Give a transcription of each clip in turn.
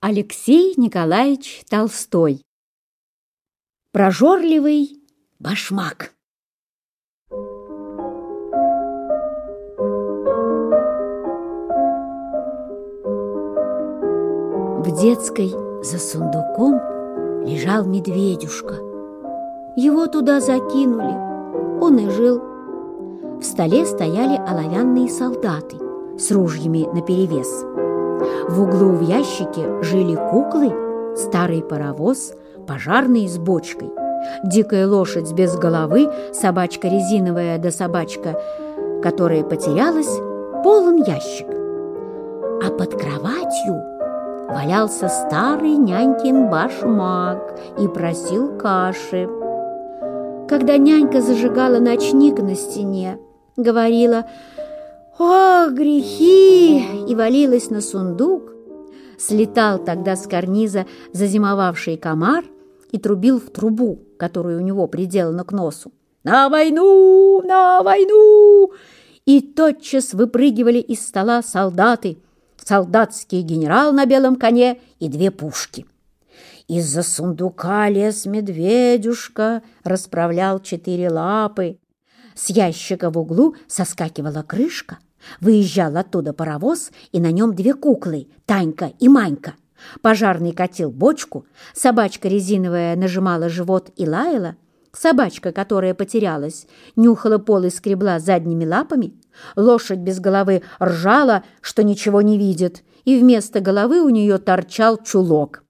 Алексей Николаевич Толстой Прожорливый башмак В детской за сундуком лежал медведюшка. Его туда закинули, он и жил. В столе стояли оловянные солдаты с ружьями наперевес. перевес. В углу в ящике жили куклы, старый паровоз, пожарный с бочкой, дикая лошадь без головы, собачка резиновая да собачка, которая потерялась, полон ящик. А под кроватью валялся старый нянькин башмак и просил каши. Когда нянька зажигала ночник на стене, говорила – о, грехи! И валилась на сундук. Слетал тогда с карниза зазимовавший комар и трубил в трубу, которую у него приделана к носу. «На войну! На войну!» И тотчас выпрыгивали из стола солдаты, солдатский генерал на белом коне и две пушки. Из-за сундука лес медведюшка, расправлял четыре лапы. С ящика в углу соскакивала крышка — Выезжал оттуда паровоз, и на нем две куклы – Танька и Манька. Пожарный катил бочку, собачка резиновая нажимала живот и лаяла, собачка, которая потерялась, нюхала пол и скребла задними лапами, лошадь без головы ржала, что ничего не видит, и вместо головы у нее торчал чулок.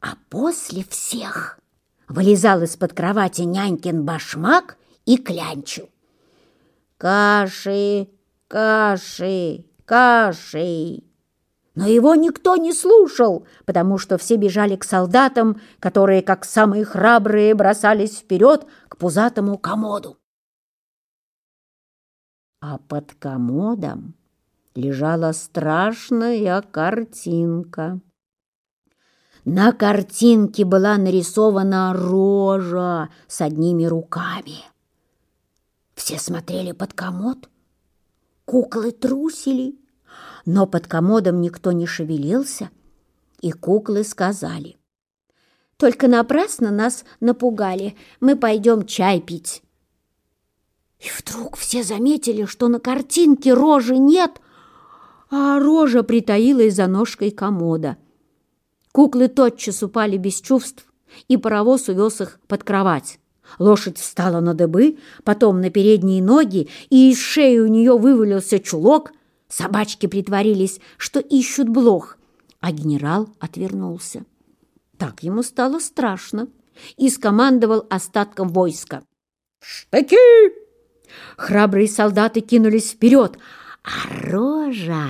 А после всех вылезал из-под кровати нянькин башмак и клянчил. «Каши, кашей, кашей. Но его никто не слушал, потому что все бежали к солдатам, которые, как самые храбрые, бросались вперед к пузатому комоду. А под комодом лежала страшная картинка. На картинке была нарисована рожа с одними руками. Все смотрели под комод — Куклы трусили, но под комодом никто не шевелился, и куклы сказали. «Только напрасно нас напугали, мы пойдем чай пить». И вдруг все заметили, что на картинке рожи нет, а рожа притаилась за ножкой комода. Куклы тотчас упали без чувств, и паровоз увез их под кровать. Лошадь встала на дыбы, потом на передние ноги, и из шеи у нее вывалился чулок. Собачки притворились, что ищут блох, а генерал отвернулся. Так ему стало страшно и скомандовал остатком войска. «Штыки!» Храбрые солдаты кинулись вперед, а рожа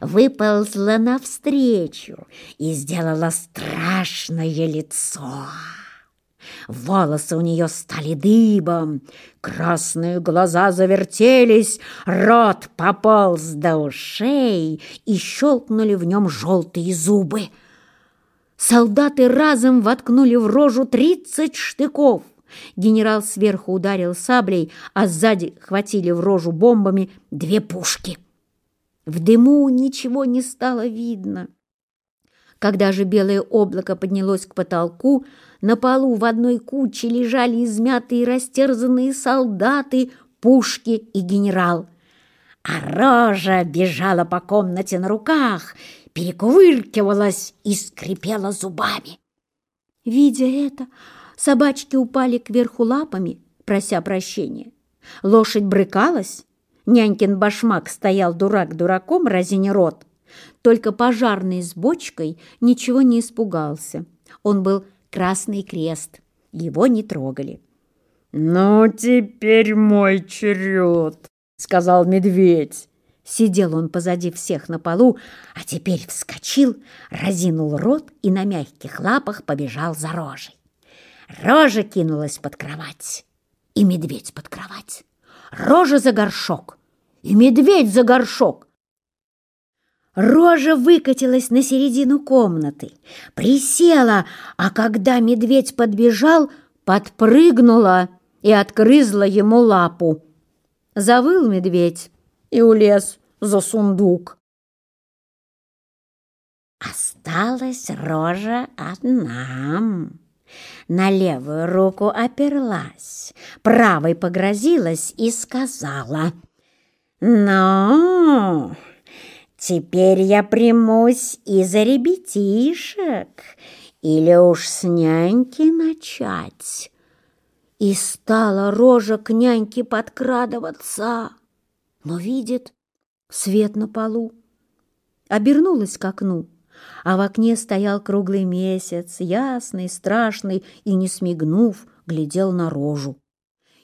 выползла навстречу и сделала страшное лицо волосы у нее стали дыбом, красные глаза завертелись, рот пополз до ушей и щелкнули в нем желтые зубы. Солдаты разом воткнули в рожу тридцать штыков. Генерал сверху ударил саблей, а сзади хватили в рожу бомбами две пушки. В дыму ничего не стало видно когда же белое облако поднялось к потолку, на полу в одной куче лежали измятые растерзанные солдаты, пушки и генерал. А рожа бежала по комнате на руках, перекувыркивалась и скрипела зубами. Видя это, собачки упали кверху лапами, прося прощения. Лошадь брыкалась, нянькин башмак стоял дурак дураком, разине рот. Только пожарный с бочкой ничего не испугался. Он был Красный Крест. Его не трогали. «Ну, теперь мой черед», — сказал медведь. Сидел он позади всех на полу, а теперь вскочил, разинул рот и на мягких лапах побежал за рожей. Рожа кинулась под кровать, и медведь под кровать. Рожа за горшок, и медведь за горшок. Рожа выкатилась на середину комнаты, присела, а когда медведь подбежал, подпрыгнула и открызла ему лапу. Завыл медведь и улез за сундук. Осталась рожа одна. На левую руку оперлась, правой погрозилась и сказала. «Ну, Теперь я примусь и за ребятишек, или уж с няньки начать. И стала рожа к няньке подкрадываться, но видит свет на полу. Обернулась к окну, а в окне стоял круглый месяц, ясный, страшный, и, не смигнув, глядел на рожу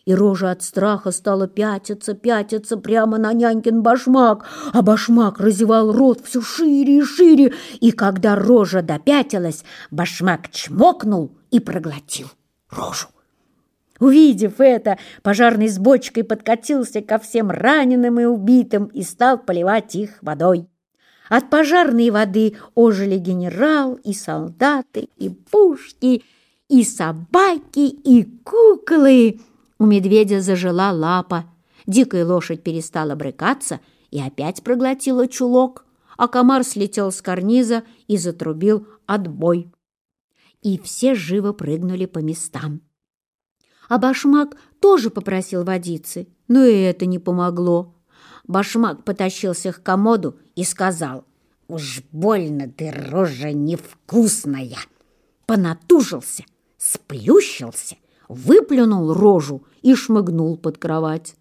и рожа от страха стала пятиться, пятиться прямо на нянькин башмак, а башмак разевал рот все шире и шире, и когда рожа допятилась, башмак чмокнул и проглотил рожу. Увидев это, пожарный с бочкой подкатился ко всем раненым и убитым и стал поливать их водой. От пожарной воды ожили генерал и солдаты, и пушки, и собаки, и куклы – у медведя зажила лапа. Дикая лошадь перестала брыкаться и опять проглотила чулок, а комар слетел с карниза и затрубил отбой. И все живо прыгнули по местам. А башмак тоже попросил водицы, но и это не помогло. Башмак потащился к комоду и сказал, «Уж больно ты, рожа невкусная!» Понатужился, сплющился выплюнул рожу и шмыгнул под кровать.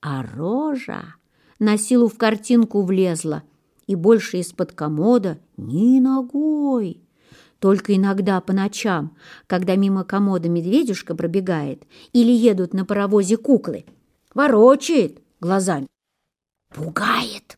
А рожа на силу в картинку влезла, и больше из-под комода ни ногой. Только иногда по ночам, когда мимо комода медведюшка пробегает или едут на паровозе куклы, ворочает глазами, пугает.